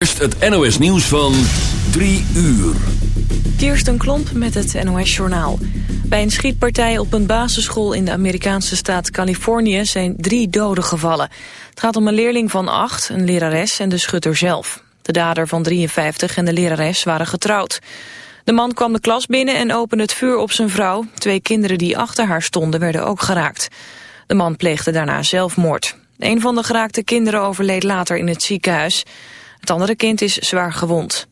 Eerst het NOS nieuws van 3 uur. Kirsten Klomp met het NOS Journaal. Bij een schietpartij op een basisschool in de Amerikaanse staat Californië zijn drie doden gevallen. Het gaat om een leerling van acht, een lerares en de schutter zelf. De dader van 53 en de lerares waren getrouwd. De man kwam de klas binnen en opende het vuur op zijn vrouw. Twee kinderen die achter haar stonden werden ook geraakt. De man pleegde daarna zelfmoord. Een van de geraakte kinderen overleed later in het ziekenhuis. Het andere kind is zwaar gewond.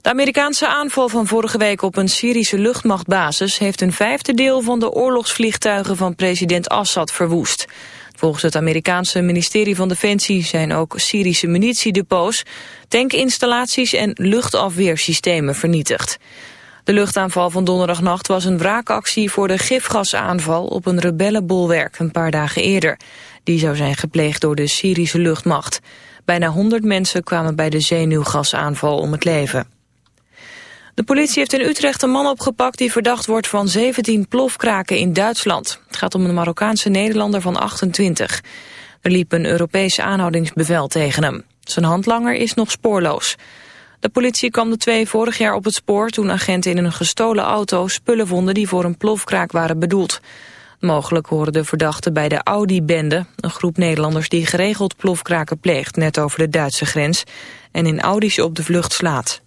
De Amerikaanse aanval van vorige week op een Syrische luchtmachtbasis... heeft een vijfde deel van de oorlogsvliegtuigen van president Assad verwoest. Volgens het Amerikaanse ministerie van Defensie zijn ook Syrische munitiedepots... tankinstallaties en luchtafweersystemen vernietigd. De luchtaanval van donderdagnacht was een wraakactie voor de gifgasaanval op een rebellenbolwerk een paar dagen eerder. Die zou zijn gepleegd door de Syrische luchtmacht. Bijna 100 mensen kwamen bij de zenuwgasaanval om het leven. De politie heeft in Utrecht een man opgepakt die verdacht wordt van 17 plofkraken in Duitsland. Het gaat om een Marokkaanse Nederlander van 28. Er liep een Europees aanhoudingsbevel tegen hem. Zijn handlanger is nog spoorloos. De politie kwam de twee vorig jaar op het spoor toen agenten in een gestolen auto spullen vonden die voor een plofkraak waren bedoeld. Mogelijk horen de verdachten bij de Audi-bende, een groep Nederlanders die geregeld plofkraken pleegt net over de Duitse grens en in Audi's op de vlucht slaat.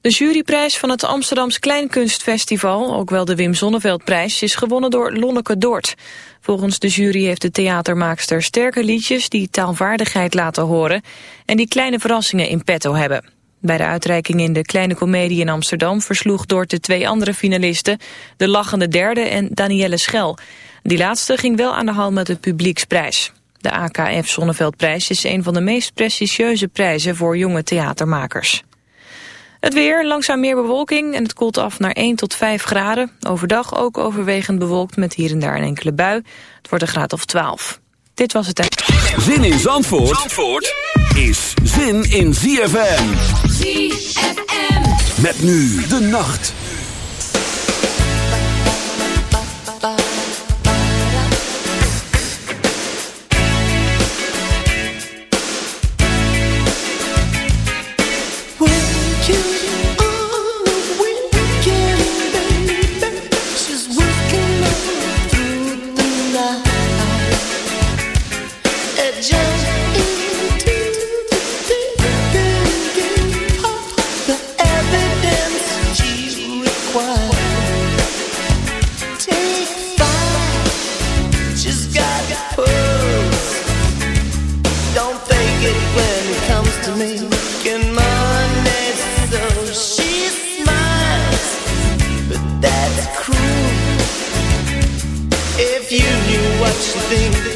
De juryprijs van het Amsterdams Kleinkunstfestival, ook wel de Wim Zonneveldprijs, is gewonnen door Lonneke Dort. Volgens de jury heeft de theatermaakster sterke liedjes die taalvaardigheid laten horen en die kleine verrassingen in petto hebben. Bij de uitreiking in de Kleine Comedie in Amsterdam versloeg Dort de twee andere finalisten, de lachende derde en Danielle Schel. Die laatste ging wel aan de hand met de publieksprijs. De AKF Zonneveldprijs is een van de meest prestigieuze prijzen voor jonge theatermakers. Het weer, langzaam meer bewolking en het koelt af naar 1 tot 5 graden. Overdag ook overwegend bewolkt met hier en daar een enkele bui. Het wordt een graad of 12. Dit was het... Zin in Zandvoort, Zandvoort is zin in ZFM. ZFM. Met nu de nacht. everything.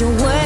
your way,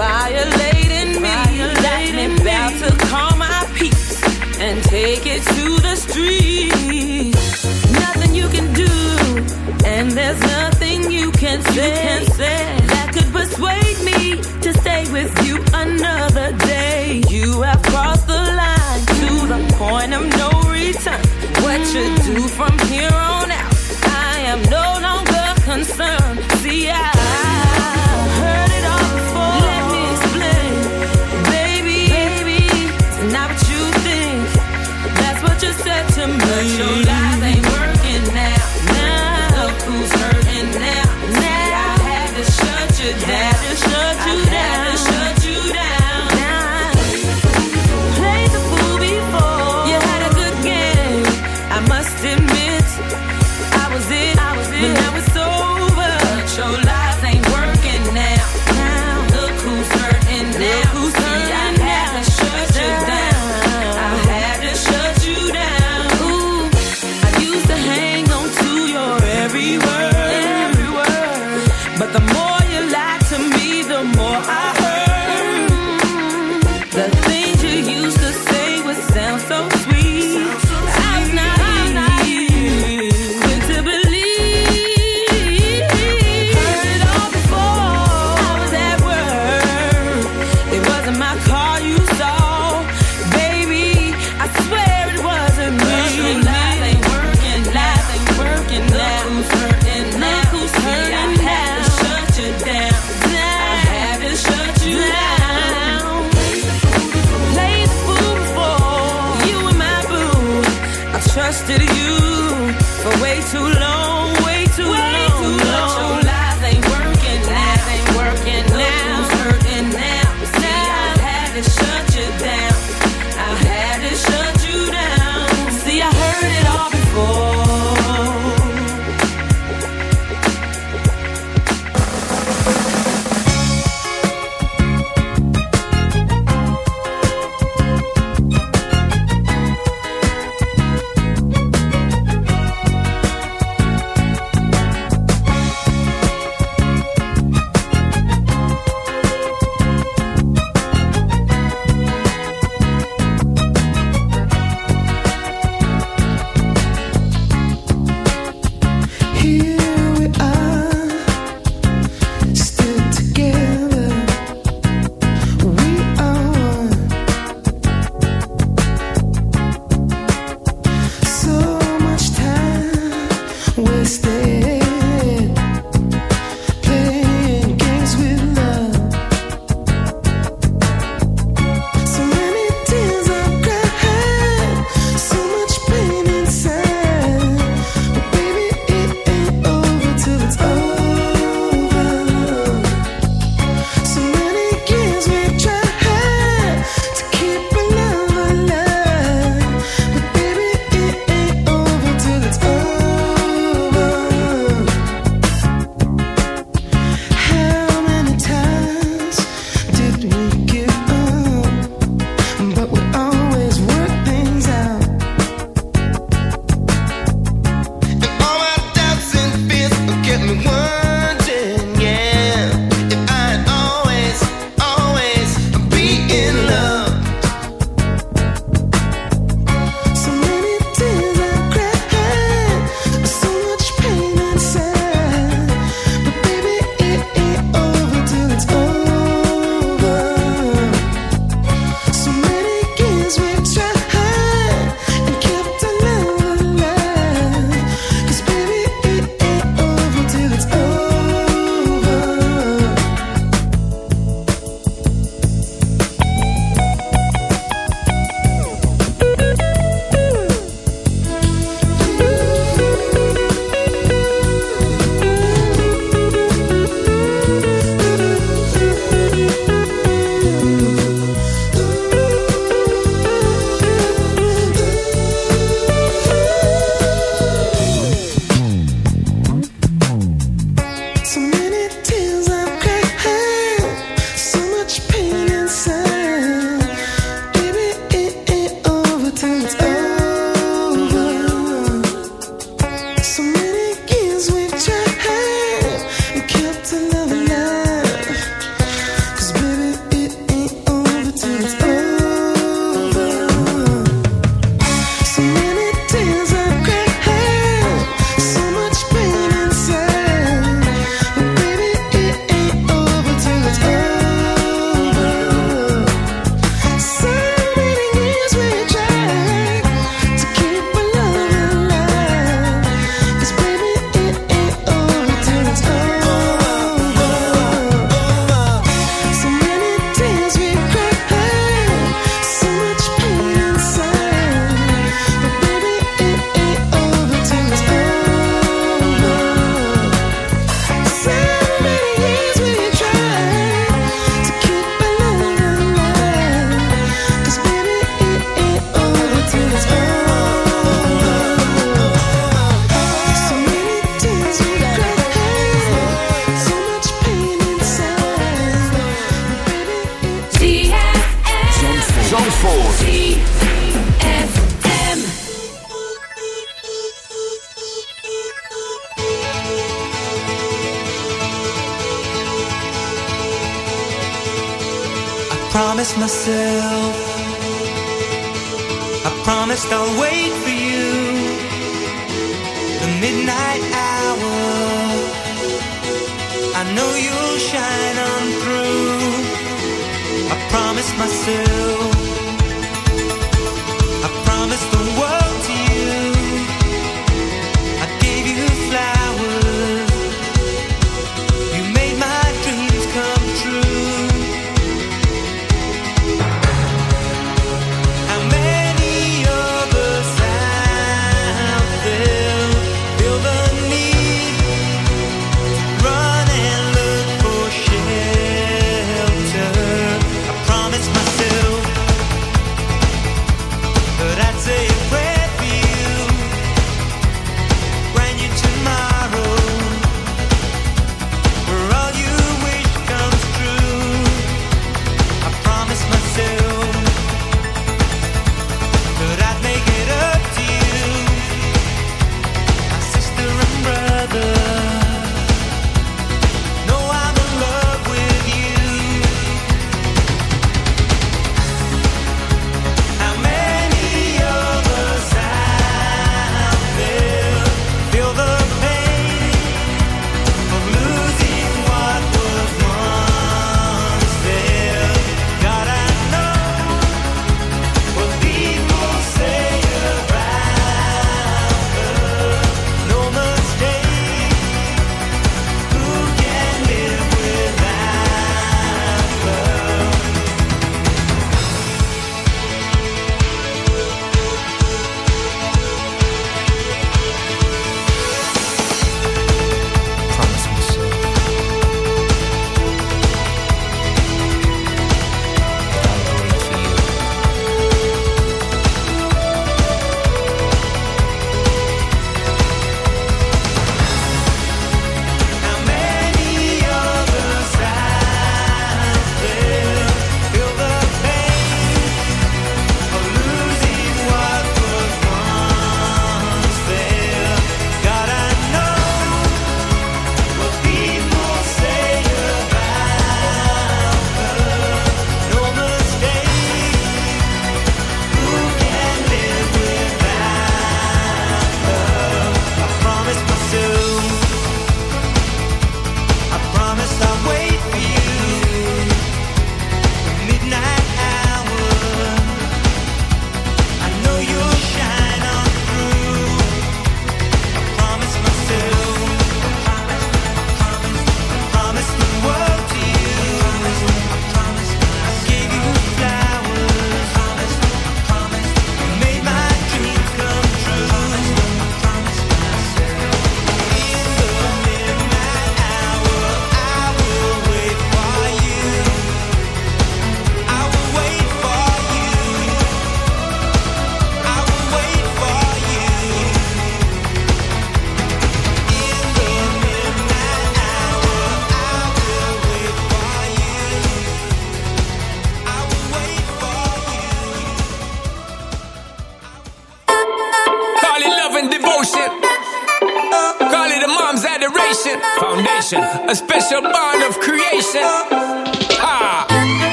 violating me. Got me about to call my peace and take it to the streets. Nothing you can do, and there's nothing you can say, that could persuade me to stay with you another day. You have crossed the line to the point of no return. What you do from here?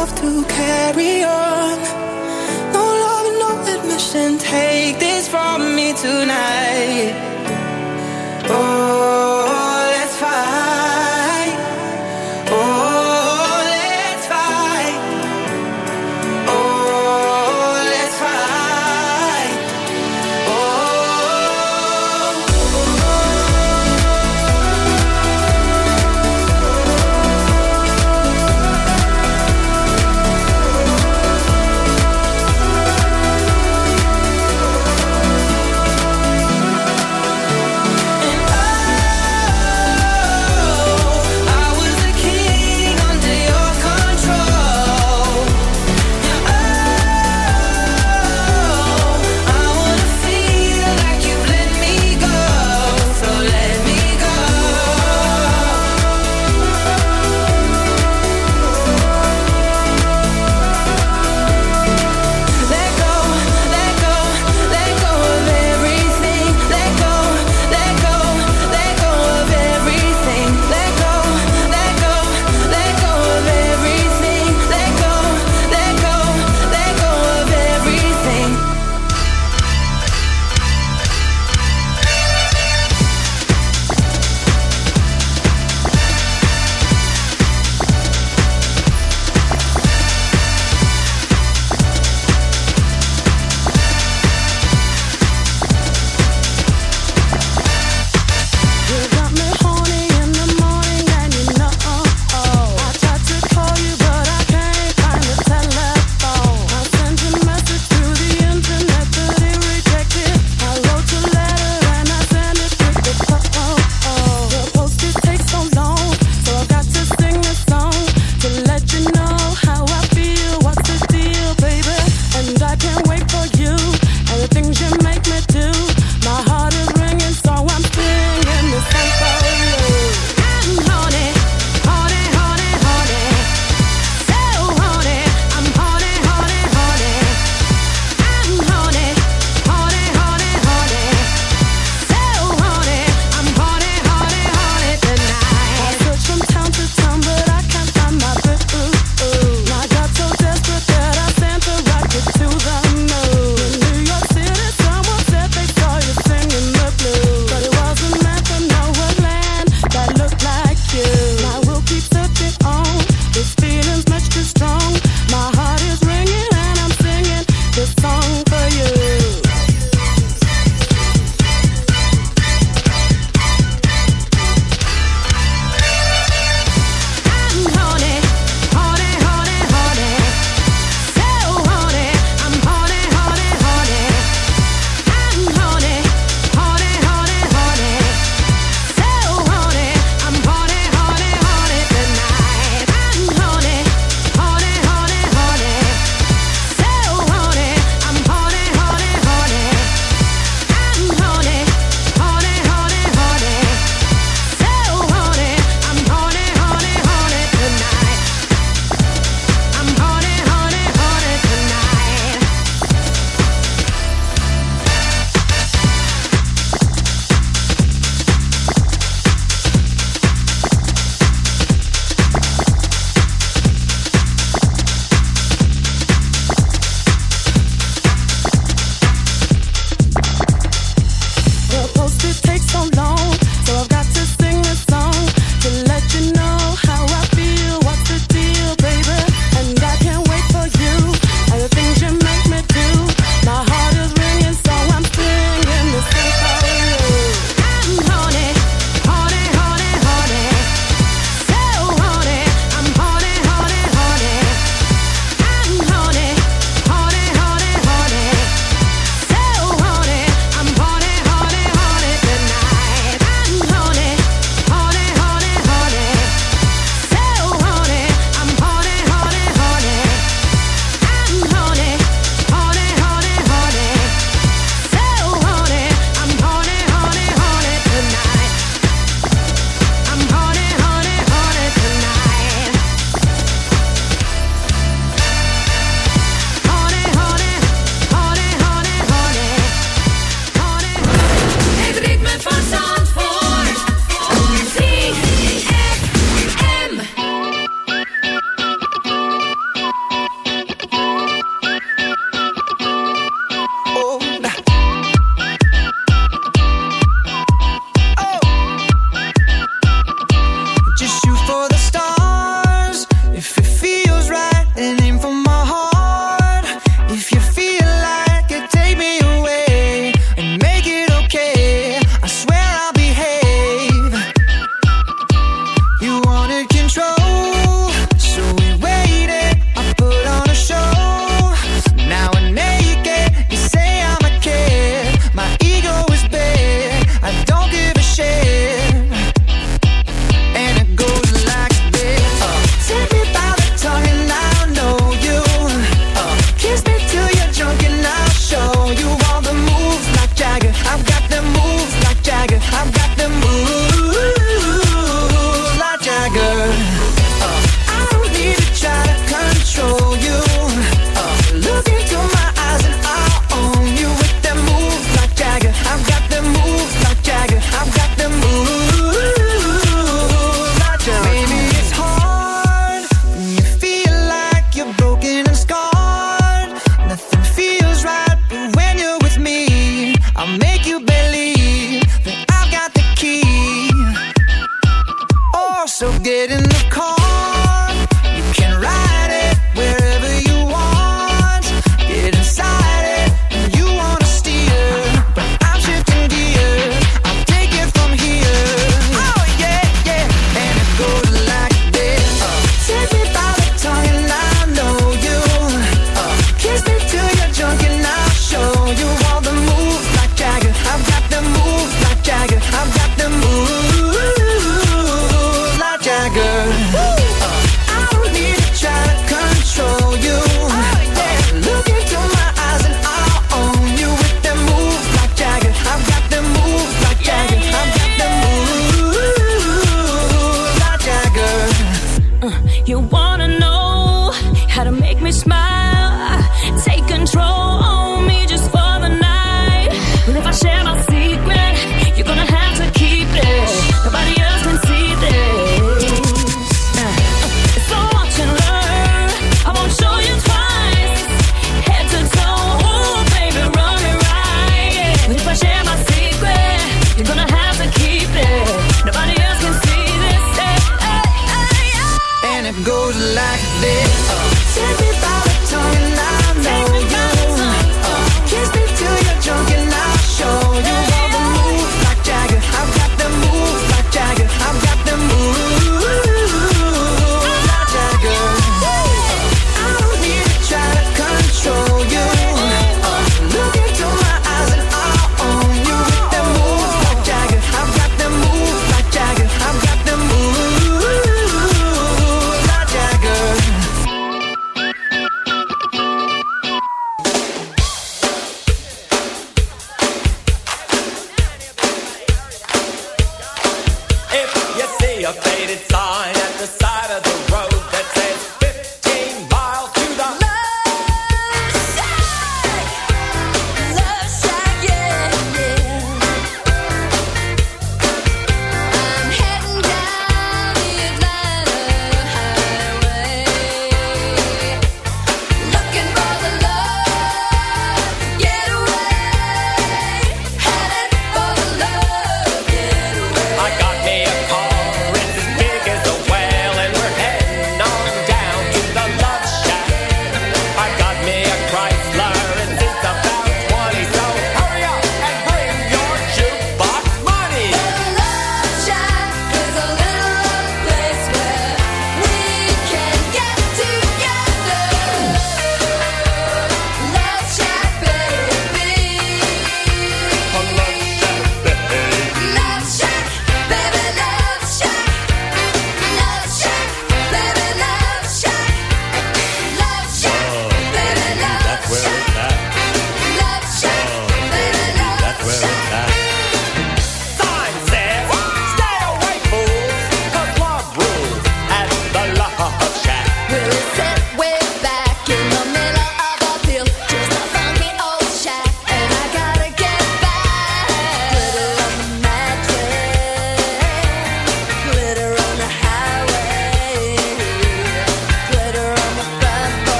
enough to carry on. No love, no admission. Take this from me tonight. Oh.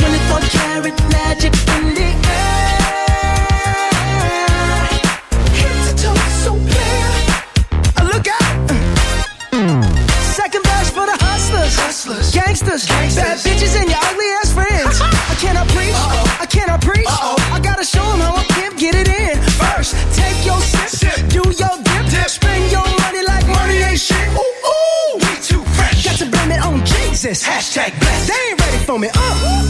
24 karat magic in the air. Head to toe, so clear. Uh, Look out. Second verse for the hustlers. Hustlers. Gangsters. Bad bitches and your ugly ass friends. I cannot preach. I cannot preach. I gotta show 'em how I pimp get it in. First, take your sip. sip. Do your dip. Spend your money like money ain't shit. Ooh, ooh. We too fresh. Got to blame it on Jesus. Hashtag blessed. They ain't ready for me. Uh.